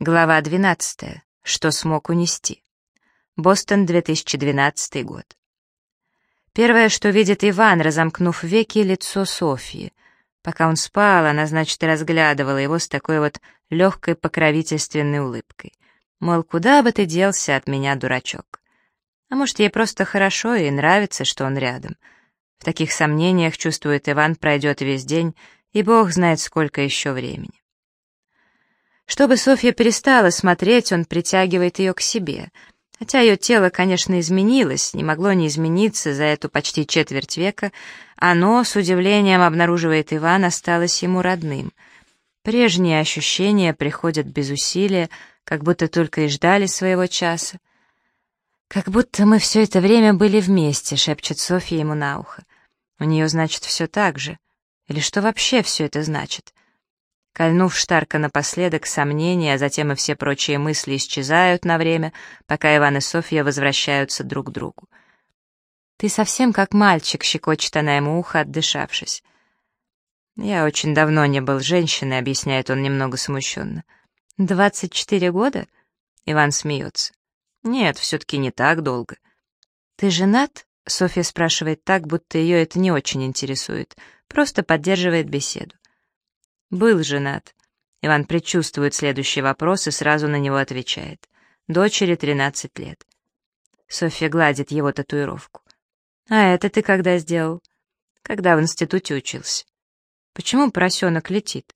Глава 12. Что смог унести? Бостон, 2012 год. Первое, что видит Иван, разомкнув веки, лицо Софьи. Пока он спал, она, значит, разглядывала его с такой вот легкой покровительственной улыбкой. Мол, куда бы ты делся от меня, дурачок? А может, ей просто хорошо и нравится, что он рядом. В таких сомнениях, чувствует Иван, пройдет весь день, и бог знает, сколько еще времени. Чтобы Софья перестала смотреть, он притягивает ее к себе. Хотя ее тело, конечно, изменилось, не могло не измениться за эту почти четверть века, оно, с удивлением обнаруживает Иван, осталось ему родным. Прежние ощущения приходят без усилия, как будто только и ждали своего часа. «Как будто мы все это время были вместе», — шепчет Софья ему на ухо. «У нее, значит, все так же. Или что вообще все это значит?» Кольнув Штарка напоследок, сомнения, а затем и все прочие мысли исчезают на время, пока Иван и Софья возвращаются друг к другу. «Ты совсем как мальчик», — щекочет она ему ухо, отдышавшись. «Я очень давно не был женщиной», — объясняет он немного смущенно. «Двадцать четыре года?» — Иван смеется. «Нет, все-таки не так долго». «Ты женат?» — Софья спрашивает так, будто ее это не очень интересует, просто поддерживает беседу. Был женат. Иван предчувствует следующий вопрос и сразу на него отвечает. Дочери 13 лет. Софья гладит его татуировку. «А это ты когда сделал?» «Когда в институте учился». «Почему поросенок летит?»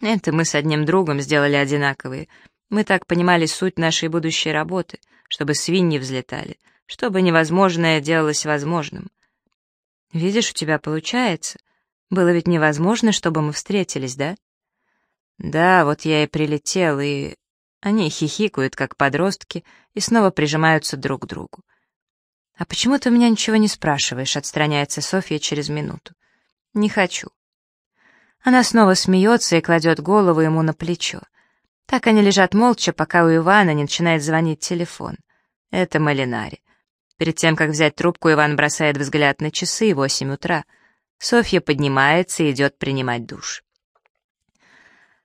«Это мы с одним другом сделали одинаковые. Мы так понимали суть нашей будущей работы, чтобы свиньи взлетали, чтобы невозможное делалось возможным». «Видишь, у тебя получается. Было ведь невозможно, чтобы мы встретились, да? Да, вот я и прилетел, и... Они хихикают, как подростки, и снова прижимаются друг к другу. «А почему ты меня ничего не спрашиваешь?» — отстраняется Софья через минуту. «Не хочу». Она снова смеется и кладет голову ему на плечо. Так они лежат молча, пока у Ивана не начинает звонить телефон. Это Малинари. Перед тем, как взять трубку, Иван бросает взгляд на часы, восемь утра — Софья поднимается и идет принимать душ.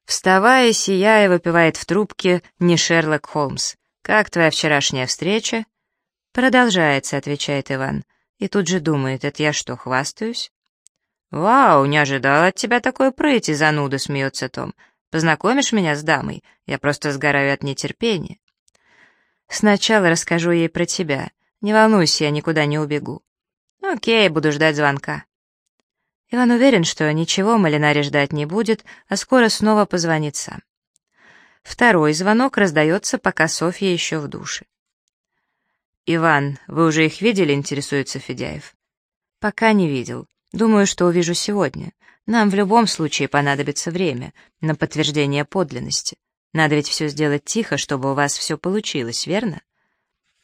Вставая, сияя, выпивает в трубке не Шерлок Холмс. «Как твоя вчерашняя встреча?» «Продолжается», — отвечает Иван. И тут же думает, это я что, хвастаюсь? «Вау, не ожидал от тебя такой прыти, зануда», — смеется Том. «Познакомишь меня с дамой? Я просто сгораю от нетерпения». «Сначала расскажу ей про тебя. Не волнуйся, я никуда не убегу». «Окей, буду ждать звонка». Иван уверен, что ничего Малинари ждать не будет, а скоро снова позвонит сам. Второй звонок раздается, пока Софья еще в душе. «Иван, вы уже их видели?» — интересуется Федяев. «Пока не видел. Думаю, что увижу сегодня. Нам в любом случае понадобится время на подтверждение подлинности. Надо ведь все сделать тихо, чтобы у вас все получилось, верно?»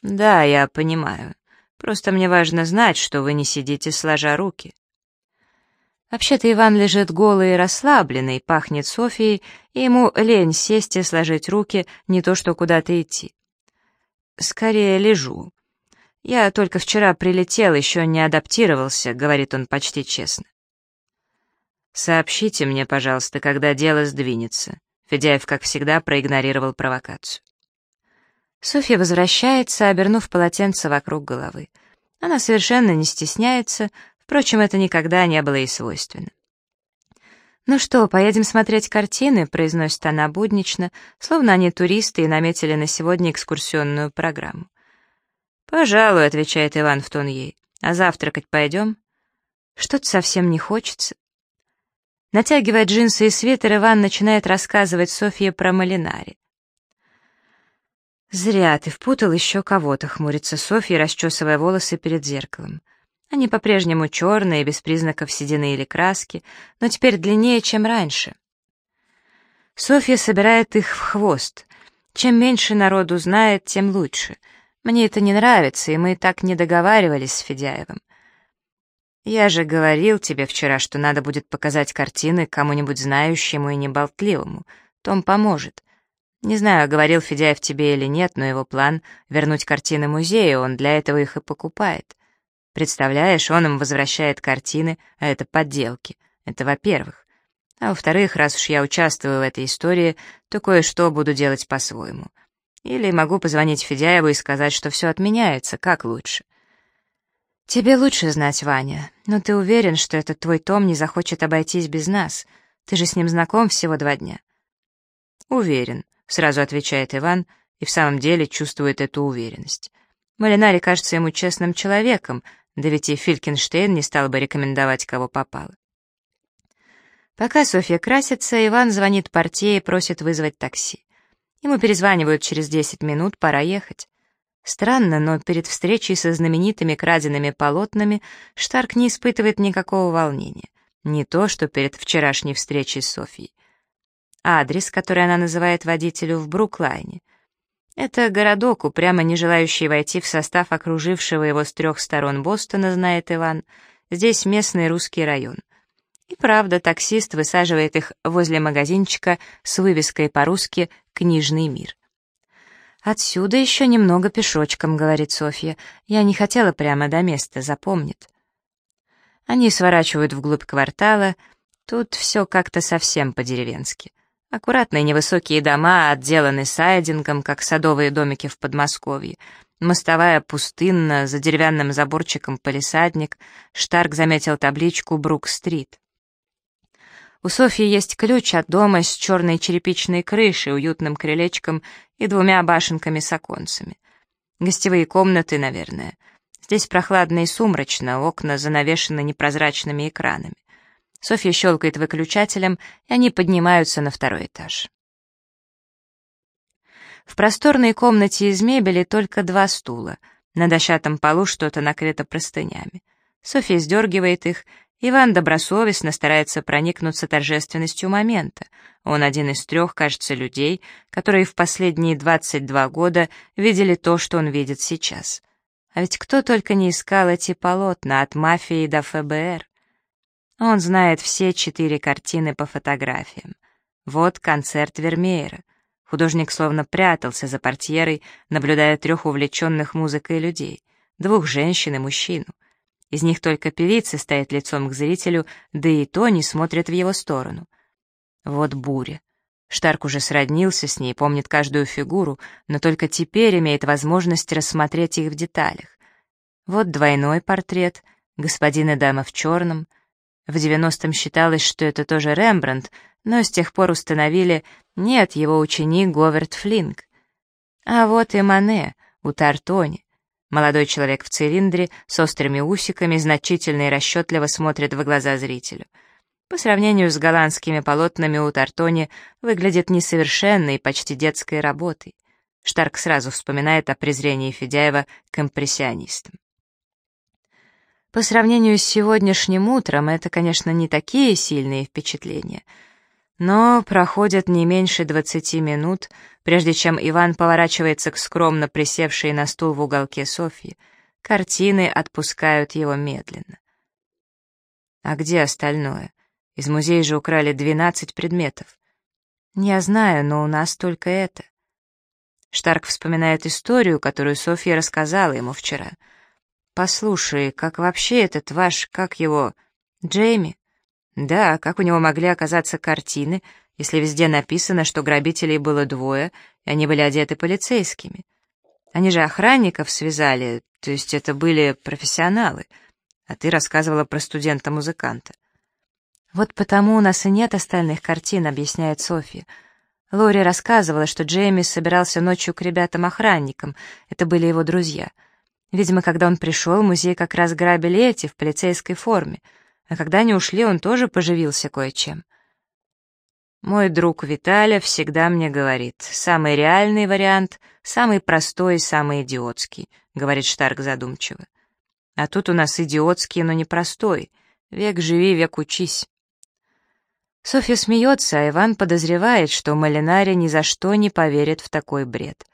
«Да, я понимаю. Просто мне важно знать, что вы не сидите сложа руки». Вообще-то Иван лежит голый и расслабленный, пахнет Софией, и ему лень сесть и сложить руки, не то что куда-то идти. «Скорее лежу. Я только вчера прилетел, еще не адаптировался», — говорит он почти честно. «Сообщите мне, пожалуйста, когда дело сдвинется». Федяев, как всегда, проигнорировал провокацию. Софья возвращается, обернув полотенце вокруг головы. Она совершенно не стесняется, Впрочем, это никогда не было ей свойственно. «Ну что, поедем смотреть картины?» — произносит она буднично, словно они туристы и наметили на сегодня экскурсионную программу. «Пожалуй», — отвечает Иван в тон ей. «А завтракать пойдем?» «Что-то совсем не хочется». Натягивая джинсы и свитер, Иван начинает рассказывать Софье про Малинари. «Зря ты впутал еще кого-то», — хмурится Софья, расчесывая волосы перед зеркалом. Они по-прежнему черные, без признаков седины или краски, но теперь длиннее, чем раньше. Софья собирает их в хвост. Чем меньше народу знает, тем лучше. Мне это не нравится, и мы так не договаривались с Федяевым. Я же говорил тебе вчера, что надо будет показать картины кому-нибудь знающему и неболтливому. Том поможет. Не знаю, говорил Федяев тебе или нет, но его план — вернуть картины музею, он для этого их и покупает. Представляешь, он им возвращает картины, а это подделки. Это во-первых. А во-вторых, раз уж я участвую в этой истории, то кое-что буду делать по-своему. Или могу позвонить Федяеву и сказать, что все отменяется, как лучше. Тебе лучше знать, Ваня, но ты уверен, что этот твой Том не захочет обойтись без нас? Ты же с ним знаком всего два дня. Уверен, сразу отвечает Иван, и в самом деле чувствует эту уверенность. Малинари кажется ему честным человеком, да ведь и Филькенштейн не стал бы рекомендовать, кого попало. Пока Софья красится, Иван звонит портье и просит вызвать такси. Ему перезванивают через 10 минут, пора ехать. Странно, но перед встречей со знаменитыми краденными полотнами Штарк не испытывает никакого волнения. Не то, что перед вчерашней встречей с Софьей. Адрес, который она называет водителю в Бруклайне. Это городок, упрямо не желающий войти в состав окружившего его с трех сторон Бостона, знает Иван. Здесь местный русский район. И правда, таксист высаживает их возле магазинчика с вывеской по-русски «Книжный мир». «Отсюда еще немного пешочком», — говорит Софья. «Я не хотела прямо до места, запомнит». Они сворачивают вглубь квартала. Тут все как-то совсем по-деревенски. Аккуратные невысокие дома отделаны сайдингом, как садовые домики в Подмосковье. Мостовая пустынна, за деревянным заборчиком полисадник. Штарк заметил табличку «Брук-стрит». У Софьи есть ключ от дома с черной черепичной крышей, уютным крылечком и двумя башенками с оконцами. Гостевые комнаты, наверное. Здесь прохладно и сумрачно, окна занавешены непрозрачными экранами. Софья щелкает выключателем, и они поднимаются на второй этаж. В просторной комнате из мебели только два стула. На дощатом полу что-то накрыто простынями. Софья сдергивает их, Иван добросовестно старается проникнуться торжественностью момента. Он один из трех, кажется, людей, которые в последние 22 года видели то, что он видит сейчас. А ведь кто только не искал эти полотна, от мафии до ФБР. Он знает все четыре картины по фотографиям. Вот концерт Вермеера. Художник словно прятался за портьерой, наблюдая трех увлеченных музыкой людей, двух женщин и мужчину. Из них только певица стоит лицом к зрителю, да и то не смотрит в его сторону. Вот буря. Штарк уже сроднился с ней, помнит каждую фигуру, но только теперь имеет возможность рассмотреть их в деталях. Вот двойной портрет, господин и дама в черном. В девяностом считалось, что это тоже Рембрандт, но с тех пор установили, нет, его ученик Говард Флинк. А вот и Мане у Тартони. Молодой человек в цилиндре, с острыми усиками, значительно и расчетливо смотрит в глаза зрителю. По сравнению с голландскими полотнами у Тартони выглядит несовершенной, почти детской работой. Штарк сразу вспоминает о презрении Федяева к импрессионистам. По сравнению с сегодняшним утром, это, конечно, не такие сильные впечатления — но проходит не меньше двадцати минут, прежде чем Иван поворачивается к скромно присевшей на стул в уголке Софьи. Картины отпускают его медленно. А где остальное? Из музея же украли двенадцать предметов. Я знаю, но у нас только это. Штарк вспоминает историю, которую Софья рассказала ему вчера. «Послушай, как вообще этот ваш, как его, Джейми?» Да, как у него могли оказаться картины, если везде написано, что грабителей было двое, и они были одеты полицейскими? Они же охранников связали, то есть это были профессионалы. А ты рассказывала про студента-музыканта. Вот потому у нас и нет остальных картин, объясняет Софья. Лори рассказывала, что Джейми собирался ночью к ребятам-охранникам, это были его друзья. Видимо, когда он пришел, музей как раз грабили эти в полицейской форме — а когда они ушли, он тоже поживился кое-чем. Мой друг Виталя всегда мне говорит, самый реальный вариант, самый простой и самый идиотский, говорит Штарк задумчиво. А тут у нас идиотский, но не простой. Век живи, век учись. Софья смеется, а Иван подозревает, что Малинари ни за что не поверит в такой бред.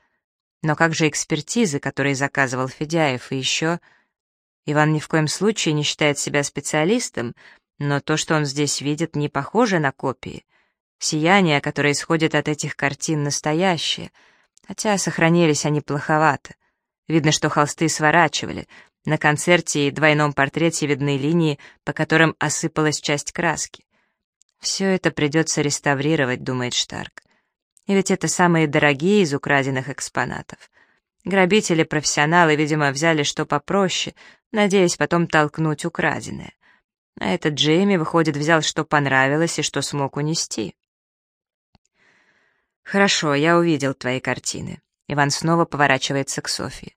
Но как же экспертизы, которые заказывал Федяев, и еще... Иван ни в коем случае не считает себя специалистом, но то, что он здесь видит, не похоже на копии. Сияние, которое исходит от этих картин, настоящее, хотя сохранились они плоховато. Видно, что холсты сворачивали. На концерте и двойном портрете видны линии, по которым осыпалась часть краски. Все это придется реставрировать, думает Штарк. И ведь это самые дорогие из украденных экспонатов. Грабители-профессионалы, видимо, взяли что попроще, надеясь потом толкнуть украденное. А этот Джейми, выходит, взял что понравилось и что смог унести. «Хорошо, я увидел твои картины». Иван снова поворачивается к Софии.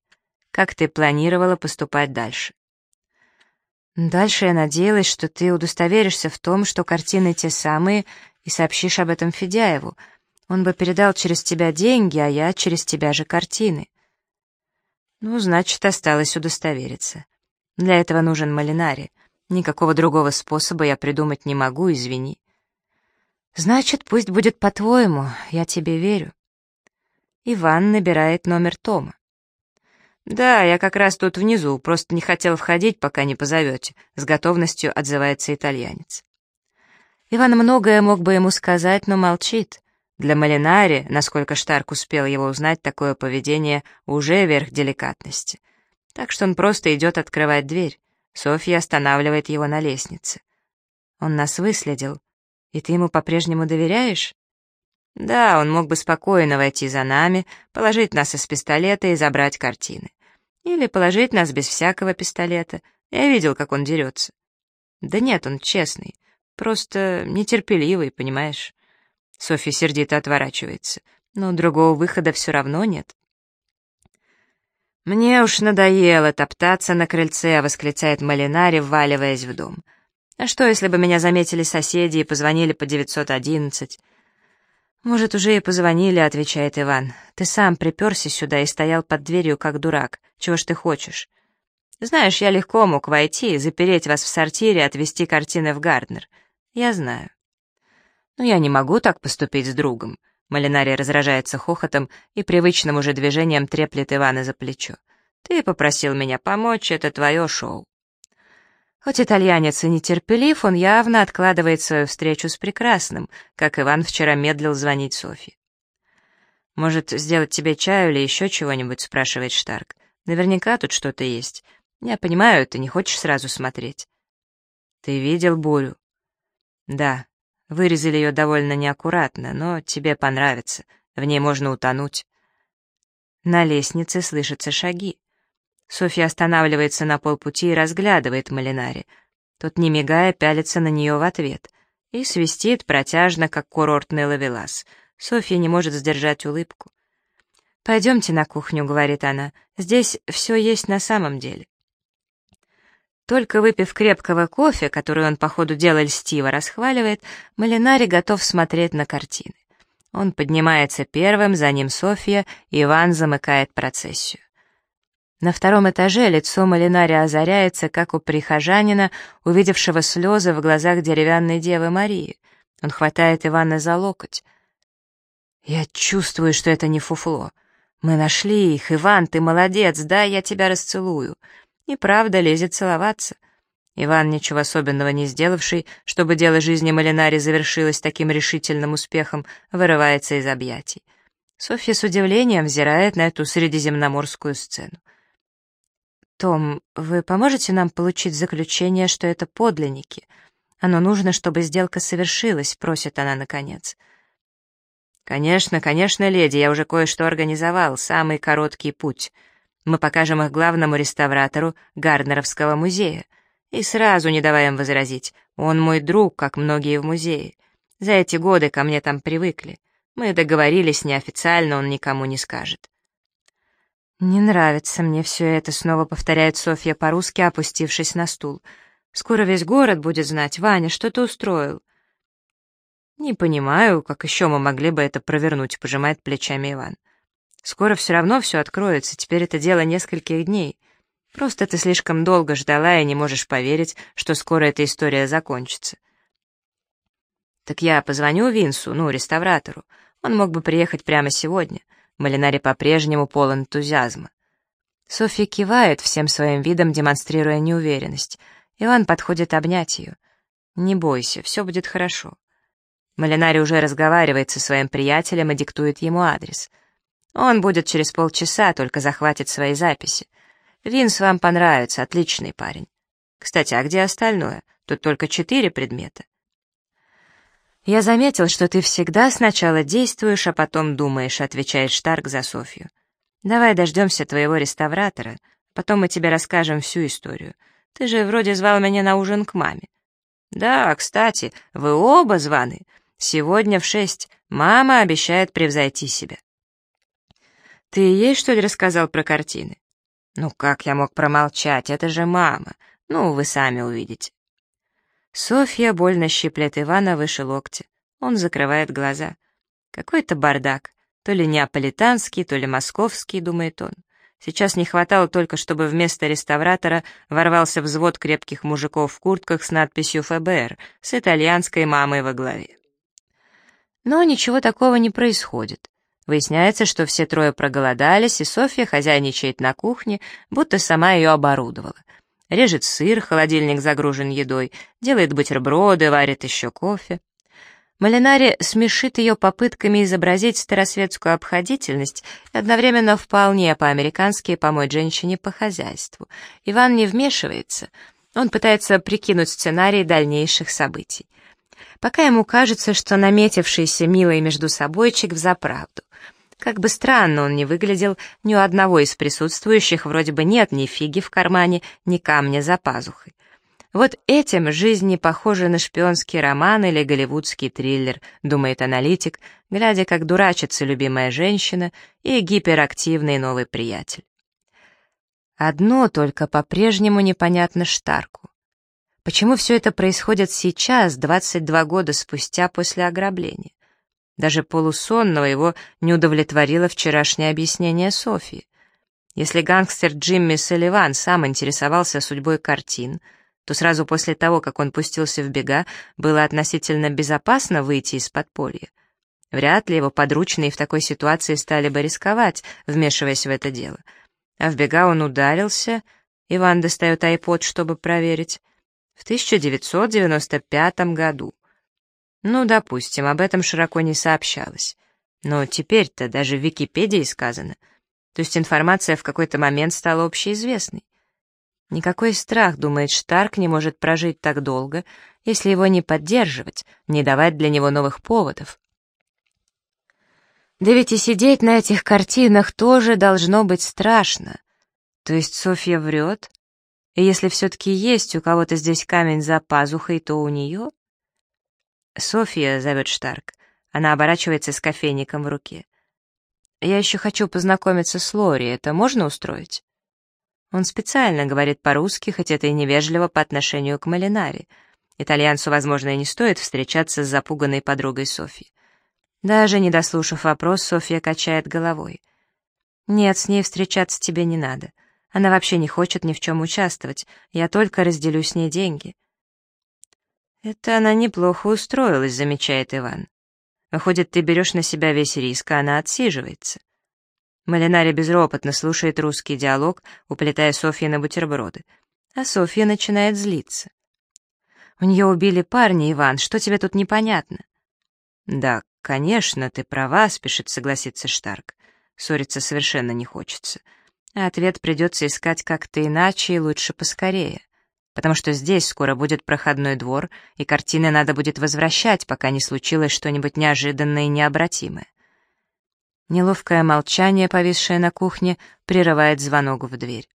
«Как ты планировала поступать дальше?» «Дальше я надеялась, что ты удостоверишься в том, что картины те самые, и сообщишь об этом Федяеву. Он бы передал через тебя деньги, а я через тебя же картины». «Ну, значит, осталось удостовериться. Для этого нужен Малинари. Никакого другого способа я придумать не могу, извини». «Значит, пусть будет по-твоему, я тебе верю». Иван набирает номер Тома. «Да, я как раз тут внизу, просто не хотел входить, пока не позовете», — с готовностью отзывается итальянец. Иван многое мог бы ему сказать, но молчит. Для Малинари, насколько Штарк успел его узнать, такое поведение уже верх деликатности. Так что он просто идет открывать дверь. Софья останавливает его на лестнице. «Он нас выследил. И ты ему по-прежнему доверяешь?» Да, он мог бы спокойно войти за нами, положить нас из пистолета и забрать картины. Или положить нас без всякого пистолета. Я видел, как он дерется. Да нет, он честный. Просто нетерпеливый, понимаешь? Софья сердито отворачивается. Но другого выхода все равно нет. «Мне уж надоело топтаться на крыльце», — восклицает Малинари, вваливаясь в дом. «А что, если бы меня заметили соседи и позвонили по 911?» «Может, уже и позвонили», — отвечает Иван. «Ты сам приперся сюда и стоял под дверью, как дурак. Чего ж ты хочешь?» «Знаешь, я легко мог войти, запереть вас в сортире, отвезти картины в Гарднер. Я знаю». «Но я не могу так поступить с другом». Малинарий разражается хохотом и привычным уже движением треплет Ивана за плечо. «Ты попросил меня помочь, это твое шоу». Хоть итальянец и нетерпелив, он явно откладывает свою встречу с прекрасным, как Иван вчера медлил звонить Софье. «Может, сделать тебе чаю или еще чего-нибудь?» — спрашивает Штарк. «Наверняка тут что-то есть. Я понимаю, ты не хочешь сразу смотреть». «Ты видел бурю?» «Да. Вырезали ее довольно неаккуратно, но тебе понравится. В ней можно утонуть». На лестнице слышатся шаги. Софья останавливается на полпути и разглядывает Малинари. Тот, не мигая, пялится на нее в ответ и свистит протяжно, как курортный ловелас. Софья не может сдержать улыбку. «Пойдемте на кухню», — говорит она. «Здесь все есть на самом деле». Только выпив крепкого кофе, который он по ходу дела льстиво расхваливает, Малинари готов смотреть на картины. Он поднимается первым, за ним Софья, Иван замыкает процессию. На втором этаже лицо Малинари озаряется, как у прихожанина, увидевшего слезы в глазах деревянной девы Марии. Он хватает Ивана за локоть. «Я чувствую, что это не фуфло. Мы нашли их. Иван, ты молодец, да, я тебя расцелую». И правда лезет целоваться. Иван, ничего особенного не сделавший, чтобы дело жизни Малинари завершилось таким решительным успехом, вырывается из объятий. Софья с удивлением взирает на эту средиземноморскую сцену. «Том, вы поможете нам получить заключение, что это подлинники? Оно нужно, чтобы сделка совершилась», — просит она наконец. «Конечно, конечно, леди, я уже кое-что организовал, самый короткий путь. Мы покажем их главному реставратору Гарднеровского музея. И сразу не давай им возразить, он мой друг, как многие в музее. За эти годы ко мне там привыкли. Мы договорились неофициально, он никому не скажет. «Не нравится мне все это», — снова повторяет Софья по-русски, опустившись на стул. «Скоро весь город будет знать, Ваня, что ты устроил». «Не понимаю, как еще мы могли бы это провернуть», — пожимает плечами Иван. «Скоро все равно все откроется, теперь это дело нескольких дней. Просто ты слишком долго ждала и не можешь поверить, что скоро эта история закончится». «Так я позвоню Винсу, ну, реставратору. Он мог бы приехать прямо сегодня». Малинари по-прежнему полон энтузиазма. Софья кивает, всем своим видом демонстрируя неуверенность. Иван подходит обнять ее. «Не бойся, все будет хорошо». Малинари уже разговаривает со своим приятелем и диктует ему адрес. Он будет через полчаса, только захватит свои записи. Винс вам понравится, отличный парень. Кстати, а где остальное? Тут только четыре предмета. «Я заметил, что ты всегда сначала действуешь, а потом думаешь», — отвечает Штарк за Софью. «Давай дождемся твоего реставратора, потом мы тебе расскажем всю историю. Ты же вроде звал меня на ужин к маме». «Да, кстати, вы оба званы. Сегодня в шесть. Мама обещает превзойти себя». «Ты ей, что ли, рассказал про картины?» «Ну как я мог промолчать? Это же мама. Ну, вы сами увидите». Софья больно щиплет Ивана выше локтя. Он закрывает глаза. Какой-то бардак. То ли неаполитанский, то ли московский, думает он. Сейчас не хватало только, чтобы вместо реставратора ворвался взвод крепких мужиков в куртках с надписью ФБР с итальянской мамой во главе. Но ничего такого не происходит. Выясняется, что все трое проголодались, и Софья хозяйничает на кухне, будто сама ее оборудовала режет сыр, холодильник загружен едой, делает бутерброды, варит еще кофе. Малинари смешит ее попытками изобразить старосветскую обходительность и одновременно вполне по-американски помочь женщине по хозяйству. Иван не вмешивается, он пытается прикинуть сценарий дальнейших событий. Пока ему кажется, что наметившийся милый между собойчик взаправду — как бы странно он ни выглядел, ни у одного из присутствующих вроде бы нет ни фиги в кармане, ни камня за пазухой. Вот этим жизнь не похожа на шпионский роман или голливудский триллер, думает аналитик, глядя, как дурачится любимая женщина и гиперактивный новый приятель. Одно только по-прежнему непонятно Штарку. Почему все это происходит сейчас, 22 года спустя после ограбления? Даже полусонного его не удовлетворило вчерашнее объяснение Софии. Если гангстер Джимми Салливан сам интересовался судьбой картин, то сразу после того, как он пустился в бега, было относительно безопасно выйти из подполья. Вряд ли его подручные в такой ситуации стали бы рисковать, вмешиваясь в это дело. А в бега он ударился, Иван достает айпод, чтобы проверить, в 1995 году. Ну, допустим, об этом широко не сообщалось. Но теперь-то даже в Википедии сказано. То есть информация в какой-то момент стала общеизвестной. Никакой страх, думает Штарк, не может прожить так долго, если его не поддерживать, не давать для него новых поводов. Да ведь и сидеть на этих картинах тоже должно быть страшно. То есть Софья врет? И если все-таки есть у кого-то здесь камень за пазухой, то у нее? «Софья», — зовет Штарк. Она оборачивается с кофейником в руке. «Я еще хочу познакомиться с Лори. Это можно устроить?» Он специально говорит по-русски, хоть это и невежливо по отношению к Малинаре. Итальянцу, возможно, и не стоит встречаться с запуганной подругой Софьи. Даже не дослушав вопрос, Софья качает головой. «Нет, с ней встречаться тебе не надо. Она вообще не хочет ни в чем участвовать. Я только разделю с ней деньги». «Это она неплохо устроилась», — замечает Иван. «Выходит, ты берешь на себя весь риск, а она отсиживается». Малинари безропотно слушает русский диалог, уплетая Софьи на бутерброды. А Софья начинает злиться. «У нее убили парня, Иван, что тебе тут непонятно?» «Да, конечно, ты права», — спешит согласиться Штарк. Ссориться совершенно не хочется. А ответ придется искать как-то иначе и лучше поскорее потому что здесь скоро будет проходной двор, и картины надо будет возвращать, пока не случилось что-нибудь неожиданное и необратимое. Неловкое молчание, повисшее на кухне, прерывает звонок в дверь.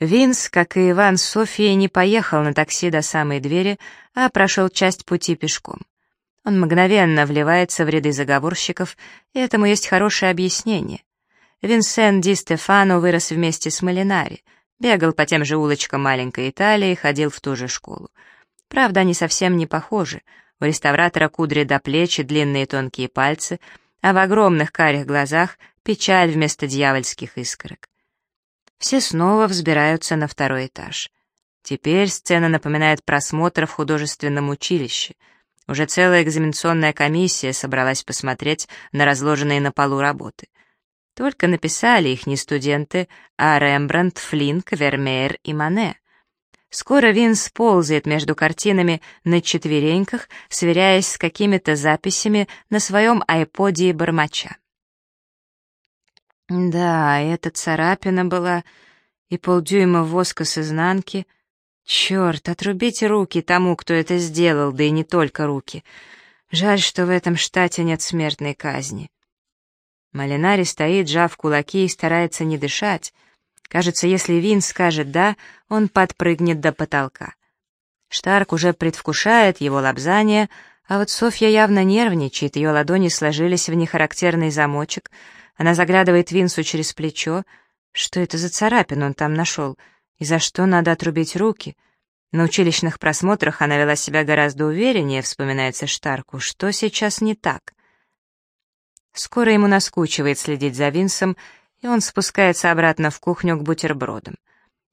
Винс, как и Иван с Софией, не поехал на такси до самой двери, а прошел часть пути пешком. Он мгновенно вливается в ряды заговорщиков, и этому есть хорошее объяснение. Винсент Ди Стефано вырос вместе с Малинари — Бегал по тем же улочкам маленькой Италии, ходил в ту же школу. Правда, они совсем не похожи. У реставратора кудри до плеч и длинные тонкие пальцы, а в огромных карих глазах печаль вместо дьявольских искорок. Все снова взбираются на второй этаж. Теперь сцена напоминает просмотр в художественном училище. Уже целая экзаменационная комиссия собралась посмотреть на разложенные на полу работы. Только написали их не студенты, а Рембрандт, Флинк, Вермеер и Мане. Скоро Винс ползает между картинами на четвереньках, сверяясь с какими-то записями на своем айподе и бормоча. Да, эта царапина была, и полдюйма воска с изнанки. Черт, отрубите руки тому, кто это сделал, да и не только руки. Жаль, что в этом штате нет смертной казни. Малинари стоит, сжав кулаки и старается не дышать. Кажется, если Вин скажет «да», он подпрыгнет до потолка. Штарк уже предвкушает его лобзание, а вот Софья явно нервничает, ее ладони сложились в нехарактерный замочек. Она заглядывает Винсу через плечо. Что это за царапину он там нашел? И за что надо отрубить руки? На училищных просмотрах она вела себя гораздо увереннее, вспоминается Штарку. Что сейчас не так? Скоро ему наскучивает следить за Винсом, и он спускается обратно в кухню к бутербродам.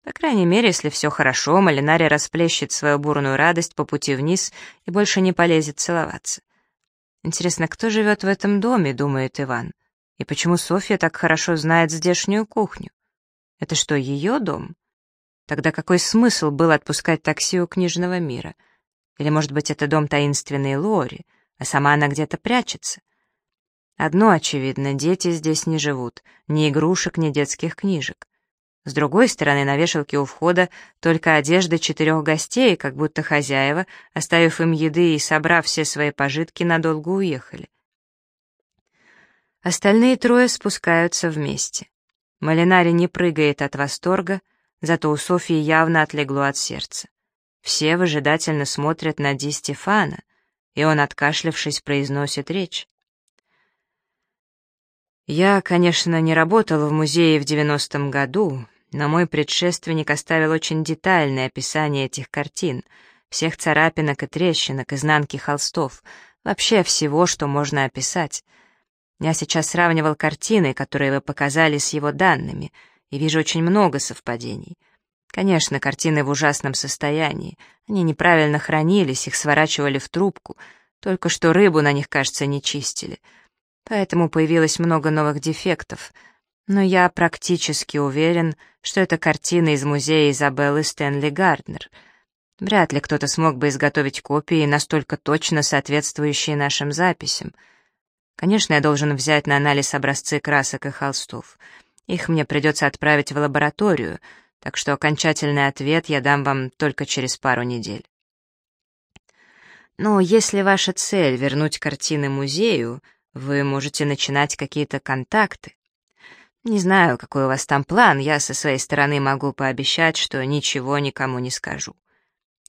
По крайней мере, если все хорошо, Малинари расплещет свою бурную радость по пути вниз и больше не полезет целоваться. Интересно, кто живет в этом доме, думает Иван. И почему Софья так хорошо знает здешнюю кухню? Это что, ее дом? Тогда какой смысл был отпускать такси у книжного мира? Или, может быть, это дом таинственной Лори, а сама она где-то прячется? Одно очевидно, дети здесь не живут, ни игрушек, ни детских книжек. С другой стороны, на вешалке у входа только одежда четырех гостей, как будто хозяева, оставив им еды и собрав все свои пожитки, надолго уехали. Остальные трое спускаются вместе. Малинари не прыгает от восторга, зато у Софьи явно отлегло от сердца. Все выжидательно смотрят на Ди Стефана, и он, откашлявшись, произносит речь. «Я, конечно, не работал в музее в девяностом году, но мой предшественник оставил очень детальное описание этих картин, всех царапинок и трещинок, изнанки холстов, вообще всего, что можно описать. Я сейчас сравнивал картины, которые вы показали с его данными, и вижу очень много совпадений. Конечно, картины в ужасном состоянии, они неправильно хранились, их сворачивали в трубку, только что рыбу на них, кажется, не чистили. Поэтому появилось много новых дефектов — но я практически уверен, что это картина из музея Изабеллы Стэнли Гарднер. Вряд ли кто-то смог бы изготовить копии, настолько точно соответствующие нашим записям. Конечно, я должен взять на анализ образцы красок и холстов. Их мне придется отправить в лабораторию, так что окончательный ответ я дам вам только через пару недель. Но если ваша цель — вернуть картины музею, вы можете начинать какие-то контакты. Не знаю, какой у вас там план, я со своей стороны могу пообещать, что ничего никому не скажу.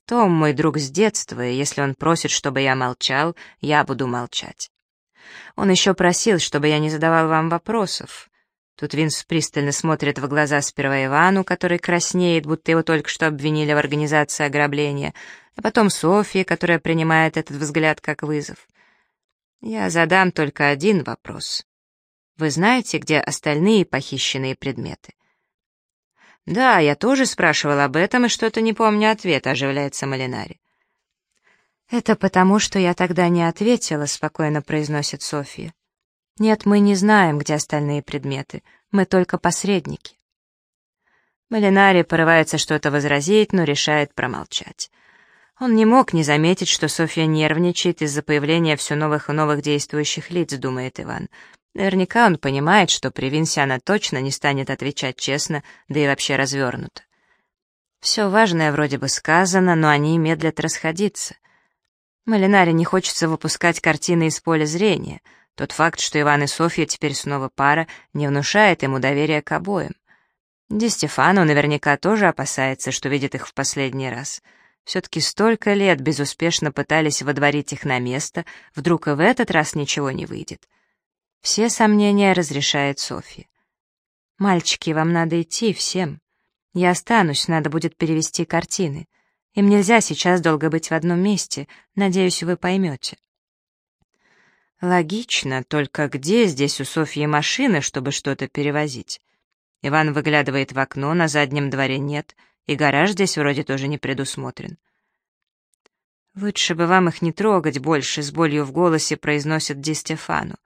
Том мой друг с детства, и если он просит, чтобы я молчал, я буду молчать. Он еще просил, чтобы я не задавал вам вопросов. Тут Винс пристально смотрит в глаза сперва Ивану, который краснеет, будто его только что обвинили в организации ограбления, а потом Софье, которая принимает этот взгляд как вызов. Я задам только один вопрос. Вы знаете, где остальные похищенные предметы?» «Да, я тоже спрашивал об этом и что-то не помню ответа», — оживляется Малинари. «Это потому, что я тогда не ответила», — спокойно произносит София. «Нет, мы не знаем, где остальные предметы. Мы только посредники». Малинари порывается что-то возразить, но решает промолчать. Он не мог не заметить, что Софья нервничает из-за появления все новых и новых действующих лиц, думает Иван. Наверняка он понимает, что при Винсе она точно не станет отвечать честно, да и вообще развернуто. Все важное вроде бы сказано, но они медлят расходиться. Малинаре не хочется выпускать картины из поля зрения. Тот факт, что Иван и Софья теперь снова пара, не внушает ему доверия к обоим. Ди Стефано наверняка тоже опасается, что видит их в последний раз. Все-таки столько лет безуспешно пытались водворить их на место, вдруг и в этот раз ничего не выйдет. Все сомнения разрешает Софья. «Мальчики, вам надо идти всем. Я останусь, надо будет перевести картины. Им нельзя сейчас долго быть в одном месте, надеюсь, вы поймете». Логично, только где здесь у Софьи машина, чтобы что-то перевозить? Иван выглядывает в окно, на заднем дворе нет, и гараж здесь вроде тоже не предусмотрен. «Лучше бы вам их не трогать больше», — с болью в голосе произносит Ди Стефану.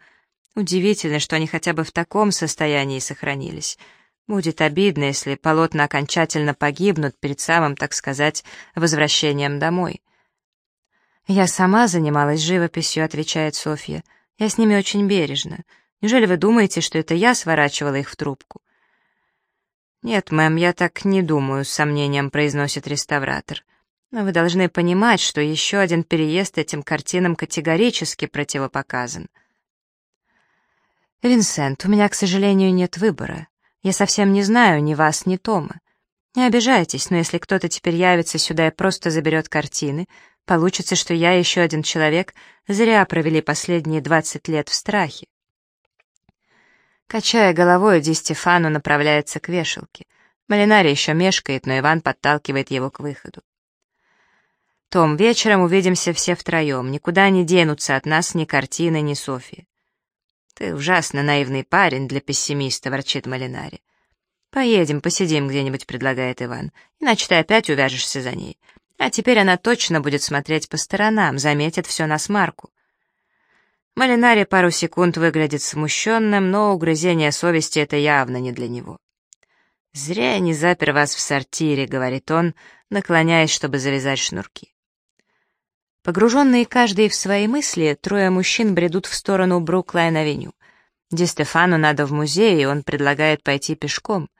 Удивительно, что они хотя бы в таком состоянии сохранились. Будет обидно, если полотна окончательно погибнут перед самым, так сказать, возвращением домой. «Я сама занималась живописью», — отвечает Софья. «Я с ними очень бережно. Неужели вы думаете, что это я сворачивала их в трубку?» «Нет, мэм, я так не думаю», — с сомнением произносит реставратор. «Но вы должны понимать, что еще один переезд этим картинам категорически противопоказан». «Винсент, у меня, к сожалению, нет выбора. Я совсем не знаю ни вас, ни Тома. Не обижайтесь, но если кто-то теперь явится сюда и просто заберет картины, получится, что я и еще один человек зря провели последние двадцать лет в страхе. Качая головой, Ди Стефану направляется к вешалке. Малинари еще мешкает, но Иван подталкивает его к выходу. «Том, вечером увидимся все втроем. Никуда не денутся от нас ни картины, ни Софья». «Ты ужасно наивный парень для пессимиста», — ворчит Малинари. «Поедем, посидим где-нибудь», — предлагает Иван. «Иначе ты опять увяжешься за ней. А теперь она точно будет смотреть по сторонам, заметит все на смарку». Малинари пару секунд выглядит смущенным, но угрызение совести — это явно не для него. «Зря я не запер вас в сортире», — говорит он, наклоняясь, чтобы завязать шнурки. Погруженные каждый в свои мысли, трое мужчин бредут в сторону Бруклайн-авеню. Ди Стефану надо в музей, и он предлагает пойти пешком.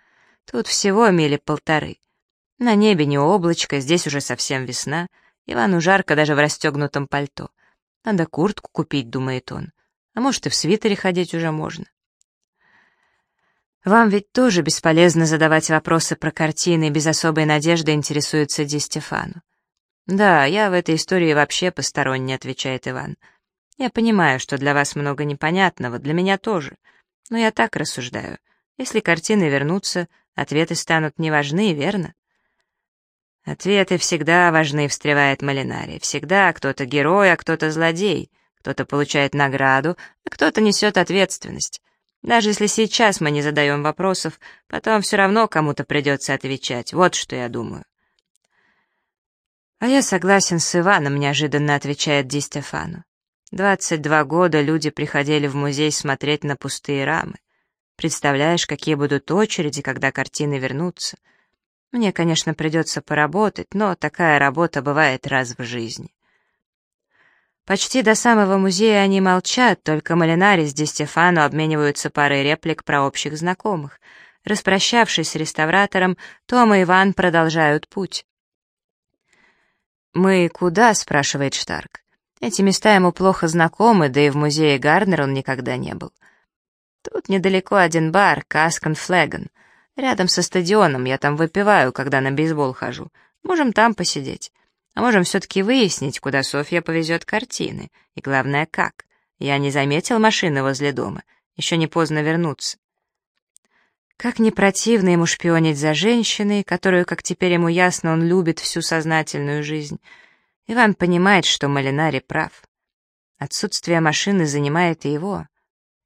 Тут всего мили полторы. На небе не облачко, здесь уже совсем весна. Ивану жарко даже в расстегнутом пальто. Надо куртку купить, думает он. А может, и в свитере ходить уже можно. Вам ведь тоже бесполезно задавать вопросы про картины, без особой надежды интересуется Ди Стефану. Да, я в этой истории вообще посторонний, отвечает Иван. Я понимаю, что для вас много непонятного, для меня тоже. Но я так рассуждаю. Если картины вернутся, Ответы станут не важны, верно? Ответы всегда важны, встревает Малинари. Всегда кто-то герой, а кто-то злодей. Кто-то получает награду, а кто-то несет ответственность. Даже если сейчас мы не задаем вопросов, потом все равно кому-то придется отвечать. Вот что я думаю. «А я согласен с Иваном», — неожиданно отвечает Ди Стефану. «Двадцать два года люди приходили в музей смотреть на пустые рамы. Представляешь, какие будут очереди, когда картины вернутся. Мне, конечно, придется поработать, но такая работа бывает раз в жизни. Почти до самого музея они молчат, только Малинари с Ди Стефано обмениваются парой реплик про общих знакомых. Распрощавшись с реставратором, Том и Иван продолжают путь. «Мы куда?» — спрашивает Штарк. Эти места ему плохо знакомы, да и в музее Гарнер он никогда не был. Тут недалеко один бар, Каскан Флэган. Рядом со стадионом, я там выпиваю, когда на бейсбол хожу. Можем там посидеть. А можем все-таки выяснить, куда Софья повезет картины. И главное, как. Я не заметил машины возле дома. Еще не поздно вернуться. Как не противно ему шпионить за женщиной, которую, как теперь ему ясно, он любит всю сознательную жизнь. Иван понимает, что Малинари прав. Отсутствие машины занимает и его.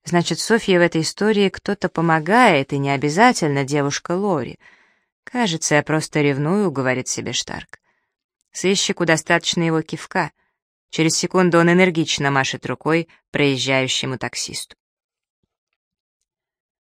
Значит, Софье в этой истории кто-то помогает, и не обязательно девушка Лори. «Кажется, я просто ревную», — говорит себе Штарк. Сыщику достаточно его кивка. Через секунду он энергично машет рукой проезжающему таксисту.